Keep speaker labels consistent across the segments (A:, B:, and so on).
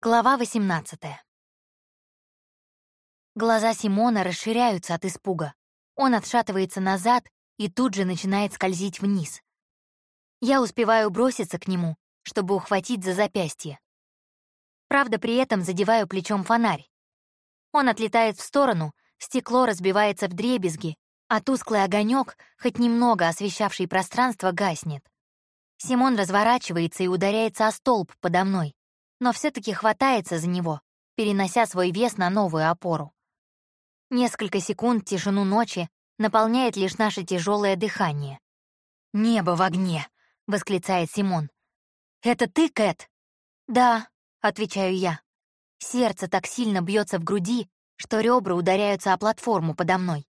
A: Глава 18. Глаза Симона расширяются от испуга. Он отшатывается назад и тут же начинает скользить вниз. Я успеваю броситься к нему, чтобы ухватить за запястье. Правда, при этом задеваю плечом фонарь. Он отлетает в сторону, стекло разбивается в дребезги, а тусклый огонек, хоть немного освещавший пространство, гаснет. Симон разворачивается и ударяется о столб подо мной но все таки хватается за него, перенося свой вес на новую опору. Несколько секунд тишину ночи наполняет лишь наше тяжелое дыхание. «Небо в огне!» — восклицает Симон. «Это ты, Кэт?» «Да», — отвечаю я. Сердце так сильно бьется в груди, что ребра ударяются о платформу подо мной.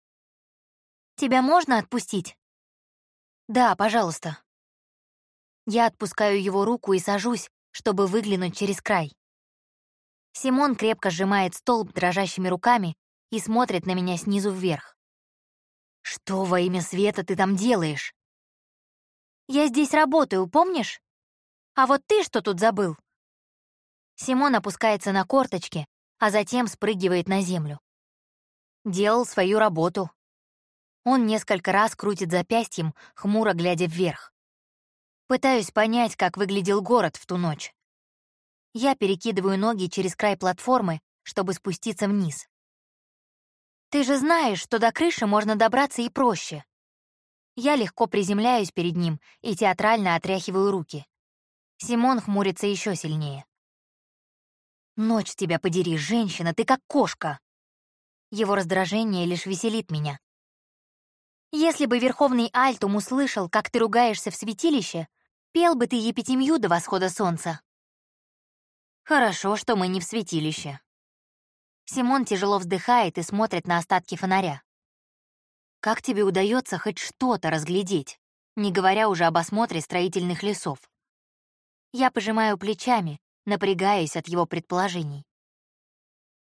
A: «Тебя можно отпустить?» «Да, пожалуйста». Я отпускаю его руку и сажусь, чтобы выглянуть через край. Симон крепко сжимает столб дрожащими руками и смотрит на меня снизу вверх. «Что во имя света ты там делаешь?» «Я здесь работаю, помнишь? А вот ты что тут забыл?» Симон опускается на корточки, а затем спрыгивает на землю. Делал свою работу. Он несколько раз крутит запястьем, хмуро глядя вверх. Пытаюсь понять, как выглядел город в ту ночь. Я перекидываю ноги через край платформы, чтобы спуститься вниз. Ты же знаешь, что до крыши можно добраться и проще. Я легко приземляюсь перед ним и театрально отряхиваю руки. Симон хмурится еще сильнее. «Ночь тебя подери, женщина, ты как кошка!» Его раздражение лишь веселит меня. Если бы Верховный Альтум услышал, как ты ругаешься в святилище, Пел бы ты епитемью до восхода солнца. Хорошо, что мы не в святилище. Симон тяжело вздыхает и смотрит на остатки фонаря. Как тебе удается хоть что-то разглядеть, не говоря уже об осмотре строительных лесов? Я пожимаю плечами, напрягаясь от его предположений.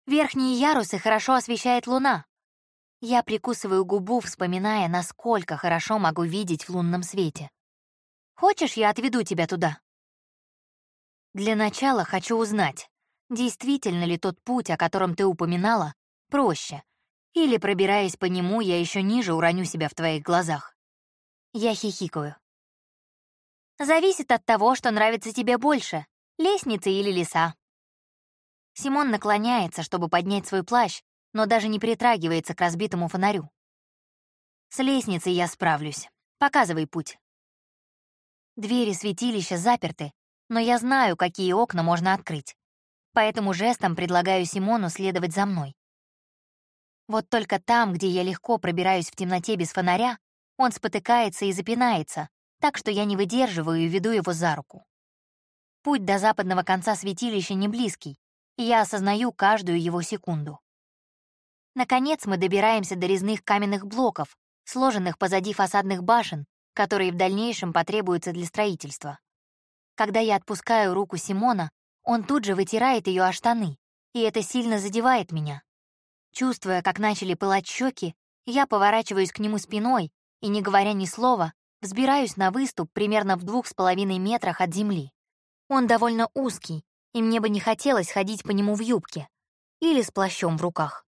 A: Верхние ярусы хорошо освещает луна. Я прикусываю губу, вспоминая, насколько хорошо могу видеть в лунном свете. Хочешь, я отведу тебя туда?» Для начала хочу узнать, действительно ли тот путь, о котором ты упоминала, проще, или, пробираясь по нему, я еще ниже уроню себя в твоих глазах. Я хихикаю. Зависит от того, что нравится тебе больше — лестницы или леса. Симон наклоняется, чтобы поднять свой плащ, но даже не притрагивается к разбитому фонарю. С лестницей я справлюсь. Показывай путь. Двери святилища заперты, но я знаю, какие окна можно открыть. Поэтому жестом предлагаю Симону следовать за мной. Вот только там, где я легко пробираюсь в темноте без фонаря, он спотыкается и запинается, так что я не выдерживаю и веду его за руку. Путь до западного конца святилища не близкий, и я осознаю каждую его секунду. Наконец мы добираемся до резных каменных блоков, сложенных позади фасадных башен, которые в дальнейшем потребуются для строительства. Когда я отпускаю руку Симона, он тут же вытирает ее о штаны, и это сильно задевает меня. Чувствуя, как начали пылать щеки, я поворачиваюсь к нему спиной и, не говоря ни слова, взбираюсь на выступ примерно в двух с половиной метрах от земли. Он довольно узкий, и мне бы не хотелось ходить по нему в юбке или с плащом в руках.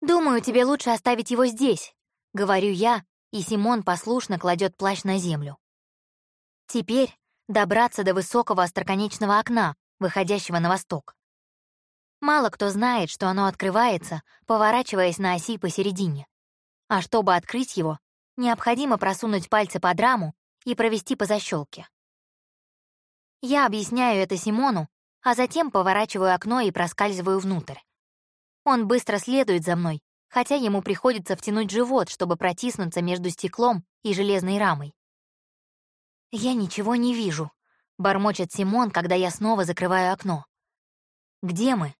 A: «Думаю, тебе лучше оставить его здесь», — говорю я, и Симон послушно кладет плащ на землю. Теперь добраться до высокого остроконечного окна, выходящего на восток. Мало кто знает, что оно открывается, поворачиваясь на оси посередине. А чтобы открыть его, необходимо просунуть пальцы под раму и провести по защелке. Я объясняю это Симону, а затем поворачиваю окно и проскальзываю внутрь. Он быстро следует за мной, хотя ему приходится втянуть живот, чтобы протиснуться между стеклом и железной рамой. «Я ничего не вижу», — бормочет Симон, когда я снова закрываю окно. «Где мы?»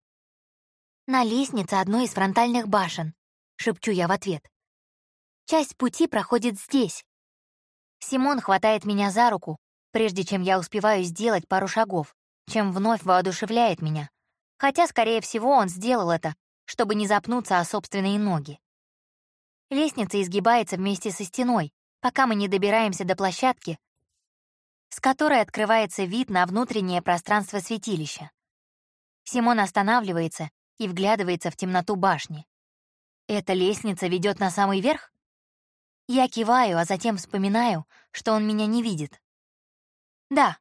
A: «На лестнице одной из фронтальных башен», — шепчу я в ответ. «Часть пути проходит здесь». Симон хватает меня за руку, прежде чем я успеваю сделать пару шагов, чем вновь воодушевляет меня. Хотя, скорее всего, он сделал это, чтобы не запнуться о собственные ноги. Лестница изгибается вместе со стеной, пока мы не добираемся до площадки, с которой открывается вид на внутреннее пространство святилища. Симон останавливается и вглядывается в темноту башни. «Эта лестница ведет на самый верх?» Я киваю, а затем вспоминаю, что он меня не видит. Да,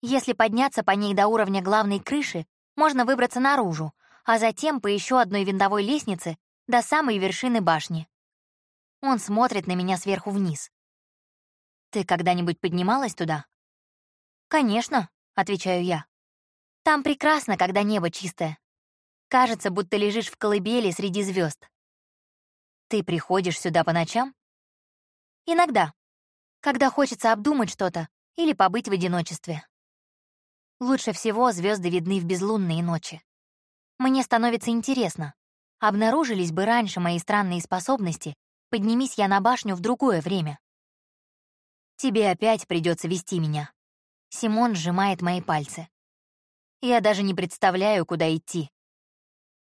A: если подняться по ней до уровня главной крыши, можно выбраться наружу, а затем по еще одной винтовой лестнице до самой вершины башни. Он смотрит на меня сверху вниз. «Ты когда-нибудь поднималась туда?» «Конечно», — отвечаю я. «Там прекрасно, когда небо чистое. Кажется, будто лежишь в колыбели среди звезд. Ты приходишь сюда по ночам? Иногда, когда хочется обдумать что-то или побыть в одиночестве. Лучше всего звезды видны в безлунные ночи. Мне становится интересно, обнаружились бы раньше мои странные способности, поднимись я на башню в другое время. Тебе опять придется вести меня. Симон сжимает мои пальцы. Я даже не представляю, куда идти.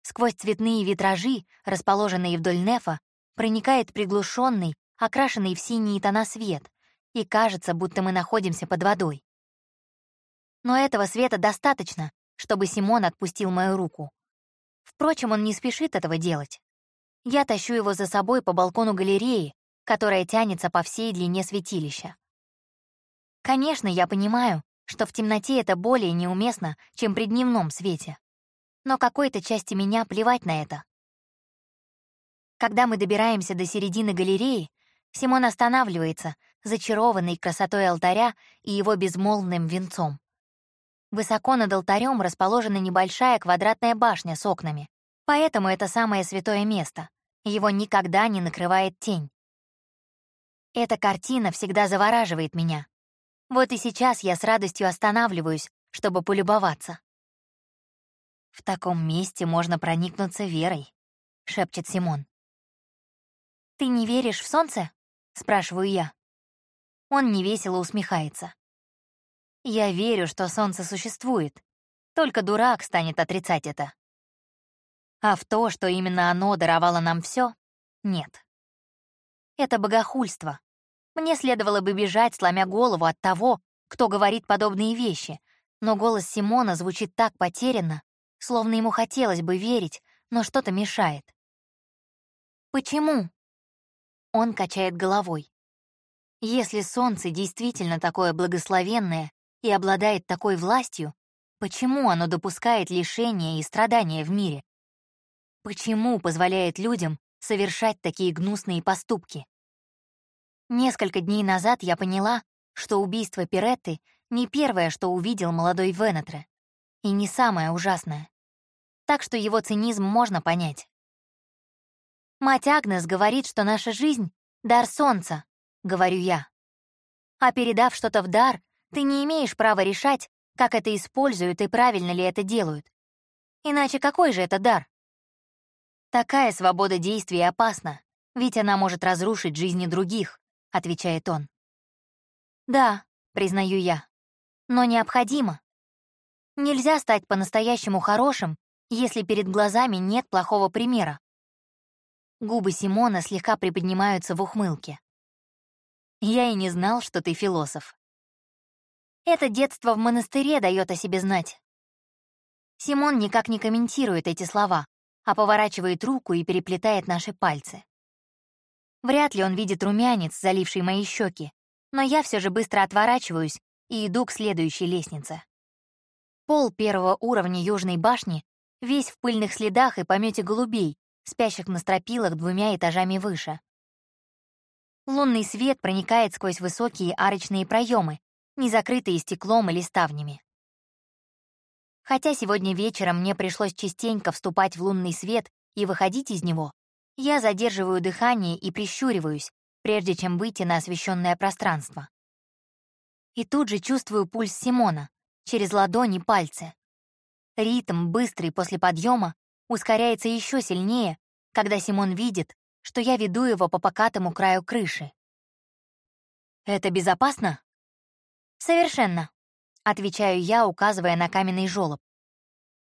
A: Сквозь цветные витражи, расположенные вдоль нефа, проникает приглушенный, окрашенный в синие тона свет, и кажется, будто мы находимся под водой. Но этого света достаточно, чтобы Симон отпустил мою руку. Впрочем, он не спешит этого делать. Я тащу его за собой по балкону галереи, которая тянется по всей длине святилища. Конечно, я понимаю, что в темноте это более неуместно, чем при дневном свете. Но какой-то части меня плевать на это. Когда мы добираемся до середины галереи, Симон останавливается, зачарованный красотой алтаря и его безмолвным венцом. Высоко над алтарем расположена небольшая квадратная башня с окнами, поэтому это самое святое место. Его никогда не накрывает тень. Эта картина всегда завораживает меня. Вот и сейчас я с радостью останавливаюсь, чтобы полюбоваться. «В таком месте можно проникнуться верой», — шепчет Симон. «Ты не веришь в солнце?» — спрашиваю я. Он невесело усмехается. Я верю, что солнце существует. Только дурак станет отрицать это. А в то, что именно оно даровало нам все, нет. Это богохульство. Мне следовало бы бежать, сломя голову от того, кто говорит подобные вещи, но голос Симона звучит так потерянно, словно ему хотелось бы верить, но что-то мешает. «Почему?» Он качает головой. Если солнце действительно такое благословенное, и обладает такой властью, почему оно допускает лишения и страдания в мире? Почему позволяет людям совершать такие гнусные поступки? Несколько дней назад я поняла, что убийство Пиретты не первое, что увидел молодой Венетре, и не самое ужасное. Так что его цинизм можно понять. «Мать Агнес говорит, что наша жизнь — дар солнца», — говорю я. А передав что-то в дар, ты не имеешь права решать, как это используют и правильно ли это делают. Иначе какой же это дар? Такая свобода действий опасна, ведь она может разрушить жизни других, отвечает он. Да, признаю я, но необходимо. Нельзя стать по-настоящему хорошим, если перед глазами нет плохого примера. Губы Симона слегка приподнимаются в ухмылке. Я и не знал, что ты философ. Это детство в монастыре дает о себе знать. Симон никак не комментирует эти слова, а поворачивает руку и переплетает наши пальцы. Вряд ли он видит румянец, заливший мои щеки, но я все же быстро отворачиваюсь и иду к следующей лестнице. Пол первого уровня Южной башни весь в пыльных следах и помете голубей, спящих на стропилах двумя этажами выше. Лунный свет проникает сквозь высокие арочные проемы, не закрытые стеклом или ставнями. Хотя сегодня вечером мне пришлось частенько вступать в лунный свет и выходить из него, я задерживаю дыхание и прищуриваюсь, прежде чем выйти на освещенное пространство. И тут же чувствую пульс Симона через ладони пальцы. Ритм, быстрый после подъема, ускоряется еще сильнее, когда Симон видит, что я веду его по покатому краю крыши. «Это безопасно?» «Совершенно», — отвечаю я, указывая на каменный жёлоб.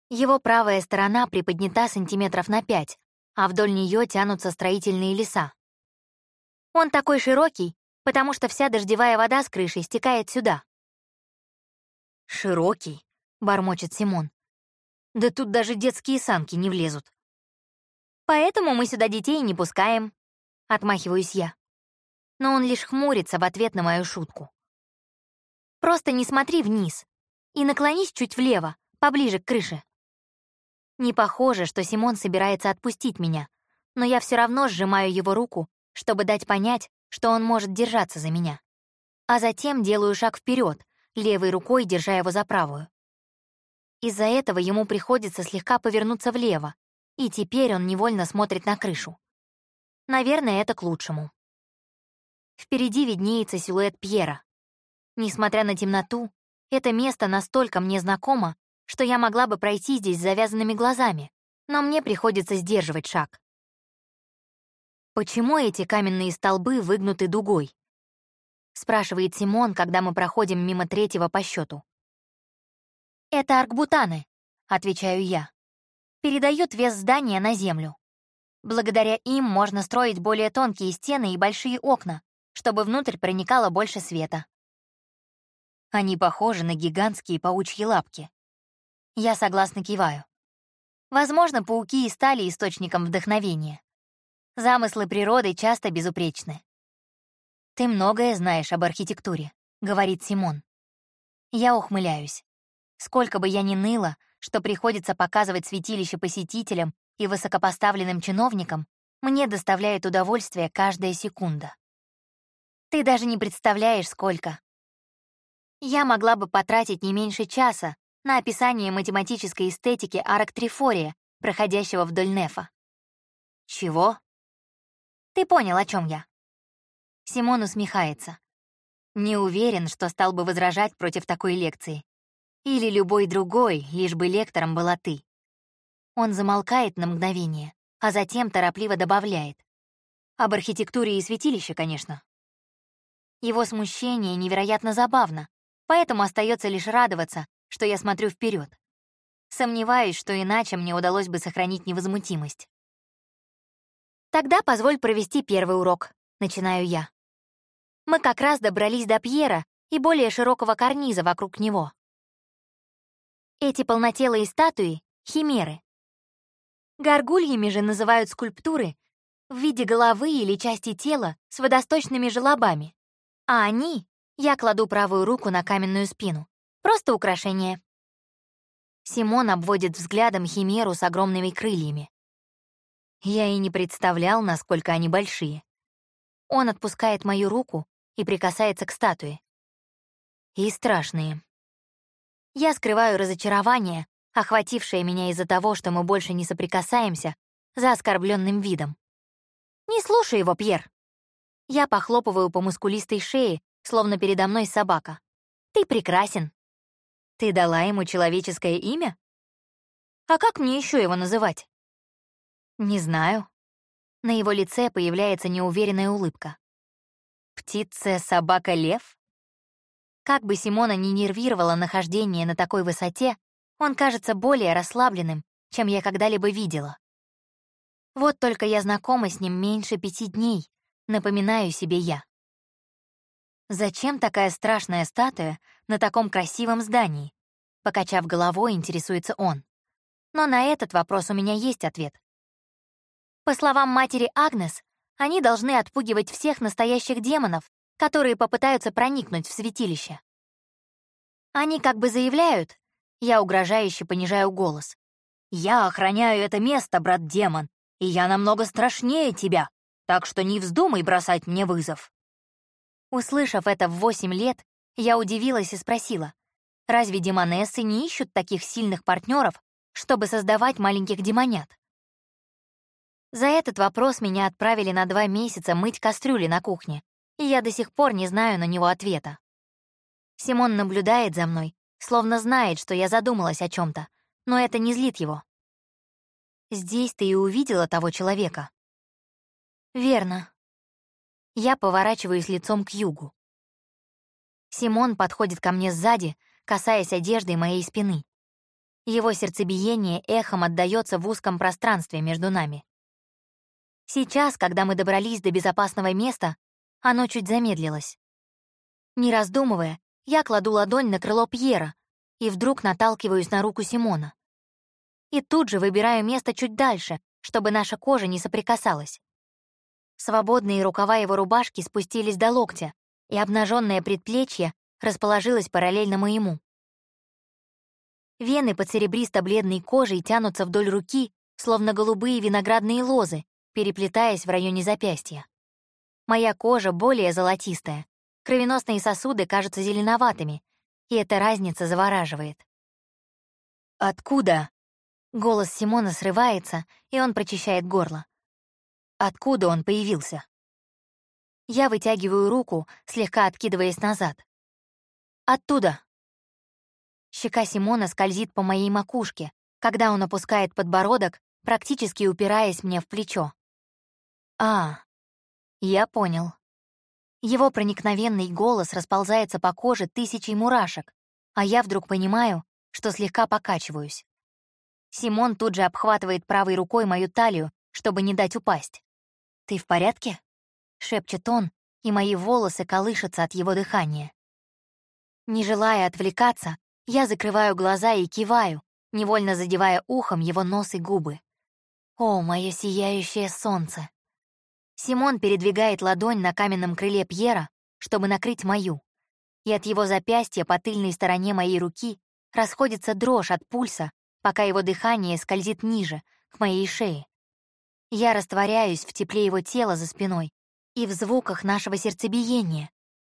A: Его правая сторона приподнята сантиметров на пять, а вдоль нее тянутся строительные леса. Он такой широкий, потому что вся дождевая вода с крыши стекает сюда. «Широкий», — бормочет Симон. Да тут даже детские санки не влезут. Поэтому мы сюда детей не пускаем, отмахиваюсь я. Но он лишь хмурится в ответ на мою шутку. Просто не смотри вниз и наклонись чуть влево, поближе к крыше. Не похоже, что Симон собирается отпустить меня, но я все равно сжимаю его руку, чтобы дать понять, что он может держаться за меня. А затем делаю шаг вперед, левой рукой держа его за правую. Из-за этого ему приходится слегка повернуться влево, и теперь он невольно смотрит на крышу. Наверное, это к лучшему. Впереди виднеется силуэт Пьера. Несмотря на темноту, это место настолько мне знакомо, что я могла бы пройти здесь с завязанными глазами, но мне приходится сдерживать шаг. «Почему эти каменные столбы выгнуты дугой?» — спрашивает Симон, когда мы проходим мимо третьего по счету. «Это аркбутаны», — отвечаю я передают вес здания на землю. Благодаря им можно строить более тонкие стены и большие окна, чтобы внутрь проникало больше света. Они похожи на гигантские паучьи лапки. Я согласно киваю. Возможно, пауки и стали источником вдохновения. Замыслы природы часто безупречны. «Ты многое знаешь об архитектуре», — говорит Симон. Я ухмыляюсь. Сколько бы я ни ныла, что приходится показывать святилище посетителям и высокопоставленным чиновникам, мне доставляет удовольствие каждая секунда. Ты даже не представляешь, сколько. Я могла бы потратить не меньше часа на описание математической эстетики арок Трифория, проходящего вдоль Нефа. Чего? Ты понял, о чем я. Симон усмехается. Не уверен, что стал бы возражать против такой лекции. Или любой другой, лишь бы лектором была ты. Он замолкает на мгновение, а затем торопливо добавляет. Об архитектуре и святилище, конечно. Его смущение невероятно забавно, поэтому остается лишь радоваться, что я смотрю вперед. Сомневаюсь, что иначе мне удалось бы сохранить невозмутимость. Тогда позволь провести первый урок, начинаю я. Мы как раз добрались до Пьера и более широкого карниза вокруг него. Эти полнотелые статуи — химеры. Горгульями же называют скульптуры в виде головы или части тела с водосточными желобами. А они, я кладу правую руку на каменную спину, просто украшение. Симон обводит взглядом химеру с огромными крыльями. Я и не представлял, насколько они большие. Он отпускает мою руку и прикасается к статуе. И страшные. Я скрываю разочарование, охватившее меня из-за того, что мы больше не соприкасаемся, за оскорбленным видом. «Не слушай его, Пьер!» Я похлопываю по мускулистой шее, словно передо мной собака. «Ты прекрасен!» «Ты дала ему человеческое имя?» «А как мне еще его называть?» «Не знаю». На его лице появляется неуверенная улыбка. «Птица, собака, лев?» Как бы Симона не нервировало нахождение на такой высоте, он кажется более расслабленным, чем я когда-либо видела. Вот только я знакома с ним меньше пяти дней, напоминаю себе я. Зачем такая страшная статуя на таком красивом здании? Покачав головой, интересуется он. Но на этот вопрос у меня есть ответ. По словам матери Агнес, они должны отпугивать всех настоящих демонов, которые попытаются проникнуть в святилище. Они как бы заявляют, я угрожающе понижаю голос. «Я охраняю это место, брат-демон, и я намного страшнее тебя, так что не вздумай бросать мне вызов». Услышав это в восемь лет, я удивилась и спросила, разве демонессы не ищут таких сильных партнеров, чтобы создавать маленьких демонят? За этот вопрос меня отправили на два месяца мыть кастрюли на кухне, и я до сих пор не знаю на него ответа. Симон наблюдает за мной, словно знает, что я задумалась о чем то но это не злит его. Здесь ты и увидела того человека. Верно. Я поворачиваюсь лицом к югу. Симон подходит ко мне сзади, касаясь одежды моей спины. Его сердцебиение эхом отдаётся в узком пространстве между нами. Сейчас, когда мы добрались до безопасного места, оно чуть замедлилось. Не раздумывая, я кладу ладонь на крыло Пьера и вдруг наталкиваюсь на руку Симона. и тут же выбираю место чуть дальше, чтобы наша кожа не соприкасалась. Свободные рукава его рубашки спустились до локтя, и обнаженное предплечье расположилось параллельно моему. Вены под серебристо-бледной кожей тянутся вдоль руки, словно голубые виноградные лозы, переплетаясь в районе запястья. Моя кожа более золотистая, кровеносные сосуды кажутся зеленоватыми, и эта разница завораживает. «Откуда?» Голос Симона срывается, и он прочищает горло. Откуда он появился? Я вытягиваю руку, слегка откидываясь назад. Оттуда. Щека Симона скользит по моей макушке, когда он опускает подбородок, практически упираясь мне в плечо. А, я понял. Его проникновенный голос расползается по коже тысячей мурашек, а я вдруг понимаю, что слегка покачиваюсь. Симон тут же обхватывает правой рукой мою талию, чтобы не дать упасть. «Ты в порядке?» — шепчет он, и мои волосы колышутся от его дыхания. Не желая отвлекаться, я закрываю глаза и киваю, невольно задевая ухом его нос и губы. О, мое сияющее солнце! Симон передвигает ладонь на каменном крыле Пьера, чтобы накрыть мою, и от его запястья по тыльной стороне моей руки расходится дрожь от пульса, пока его дыхание скользит ниже, к моей шее. Я растворяюсь в тепле его тела за спиной и в звуках нашего сердцебиения,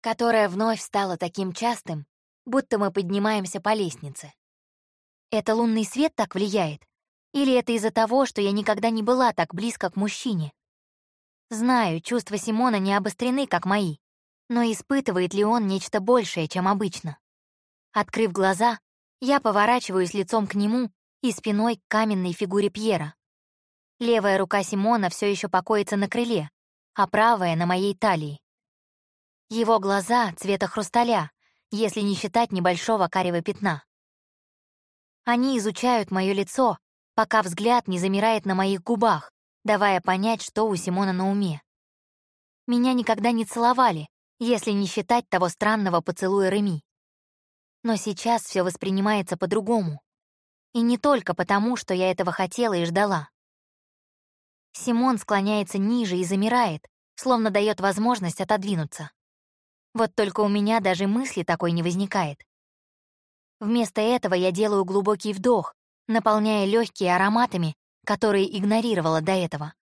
A: которое вновь стало таким частым, будто мы поднимаемся по лестнице. Это лунный свет так влияет? Или это из-за того, что я никогда не была так близко к мужчине? Знаю, чувства Симона не обострены, как мои, но испытывает ли он нечто большее, чем обычно? Открыв глаза, я поворачиваюсь лицом к нему и спиной к каменной фигуре Пьера. Левая рука Симона все еще покоится на крыле, а правая — на моей талии. Его глаза цвета хрусталя, если не считать небольшого карего пятна. Они изучают мое лицо, пока взгляд не замирает на моих губах, давая понять, что у Симона на уме. Меня никогда не целовали, если не считать того странного поцелуя Реми. Но сейчас все воспринимается по-другому. И не только потому, что я этого хотела и ждала. Симон склоняется ниже и замирает, словно дает возможность отодвинуться. Вот только у меня даже мысли такой не возникает. Вместо этого я делаю глубокий вдох, наполняя легкие ароматами, которые игнорировала до этого.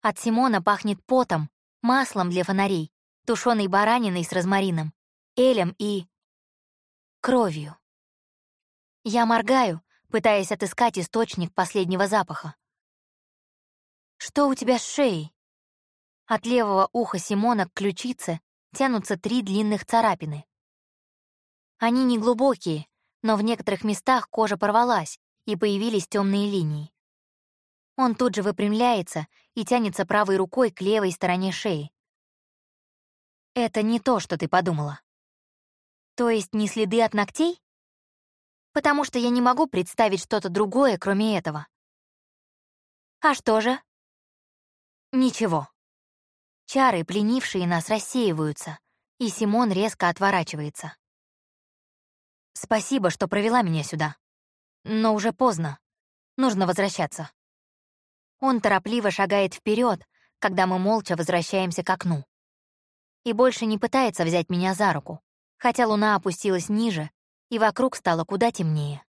A: От Симона пахнет потом, маслом для фонарей, тушеной бараниной с розмарином, элем и... кровью. Я моргаю, пытаясь отыскать источник последнего запаха. «Что у тебя с шеей?» От левого уха Симона к ключице тянутся три длинных царапины. Они не глубокие, но в некоторых местах кожа порвалась, и появились темные линии. Он тут же выпрямляется и тянется правой рукой к левой стороне шеи. Это не то, что ты подумала. То есть не следы от ногтей? потому что я не могу представить что-то другое, кроме этого. А что же? Ничего. Чары, пленившие нас, рассеиваются, и Симон резко отворачивается. Спасибо, что провела меня сюда. Но уже поздно. Нужно возвращаться. Он торопливо шагает вперед, когда мы молча возвращаемся к окну. И больше не пытается взять меня за руку, хотя луна опустилась ниже, и вокруг стало куда темнее.